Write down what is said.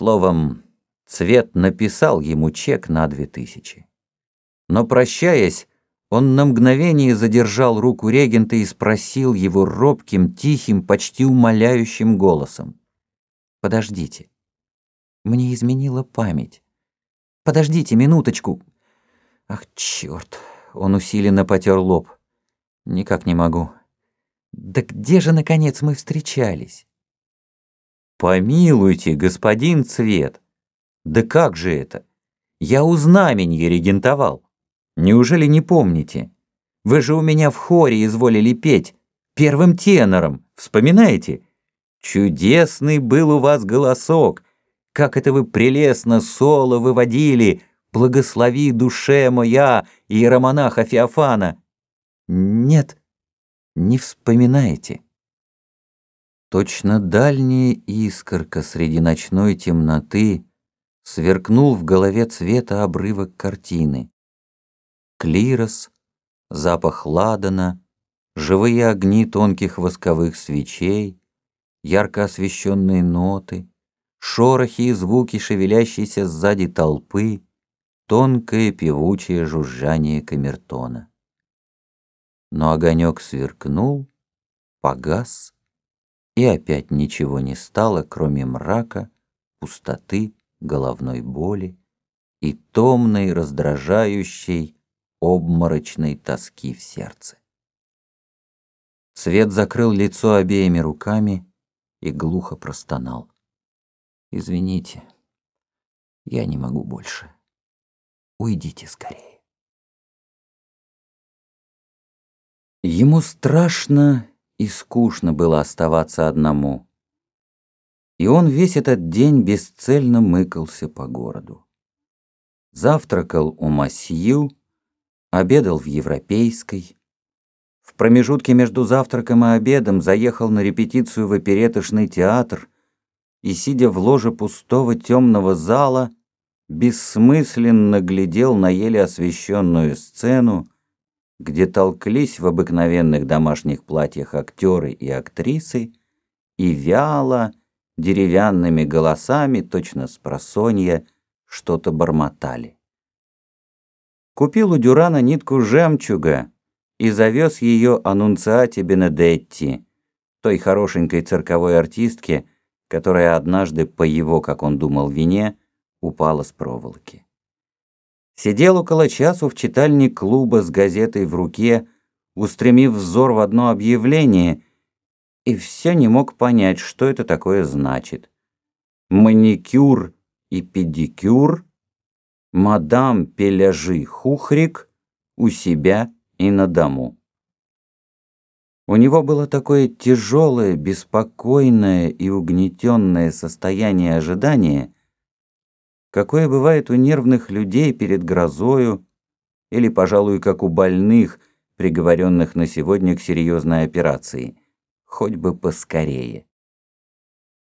Словом, Цвет написал ему чек на две тысячи. Но, прощаясь, он на мгновение задержал руку регента и спросил его робким, тихим, почти умоляющим голосом. «Подождите. Мне изменила память. Подождите минуточку. Ах, черт!» Он усиленно потер лоб. «Никак не могу. Да где же, наконец, мы встречались?» «Помилуйте, господин Цвет!» Да как же это? Я у знаменья регентовал. Неужели не помните? Вы же у меня в хоре изволили петь, первым тенором, вспоминаете? Чудесный был у вас голосок, как это вы прелестно соло выводили, благослови душе моя, иеромонаха Феофана. Нет, не вспоминаете. Точно дальняя искорка среди ночной темноты сверкнул в голове цвета обрывок картины. Клирос, запах ладана, живые огни тонких восковых свечей, ярко освещенные ноты, шорохи и звуки шевелящейся сзади толпы, тонкое певучее жужжание камертона. Но огонек сверкнул, погас, и опять ничего не стало, кроме мрака, пустоты головной боли и томной, раздражающей, обморочной тоски в сердце. Свет закрыл лицо обеими руками и глухо простонал. «Извините, я не могу больше. Уйдите скорее». Ему страшно и скучно было оставаться одному. И он весь этот день бесцельно мыкался по городу. Завтракал у Масью, обедал в Европейской. В промежутке между завтраком и обедом заехал на репетицию в опереточный театр и, сидя в ложе пустого темного зала, бессмысленно глядел на еле освещенную сцену, где толклись в обыкновенных домашних платьях актеры и актрисы, и вяло, деревянными голосами, точно с просонья, что-то бормотали. Купил у Дюрана нитку жемчуга и завез ее аннунциате Бенедетти, той хорошенькой цирковой артистке, которая однажды по его, как он думал, вине упала с проволоки. Сидел около часу в читальне клуба с газетой в руке, устремив взор в одно объявление — и все не мог понять, что это такое значит. Маникюр и педикюр, мадам Пеляжи Хухрик у себя и на дому. У него было такое тяжелое, беспокойное и угнетенное состояние ожидания, какое бывает у нервных людей перед грозою или, пожалуй, как у больных, приговоренных на сегодня к серьезной операции хоть бы поскорее.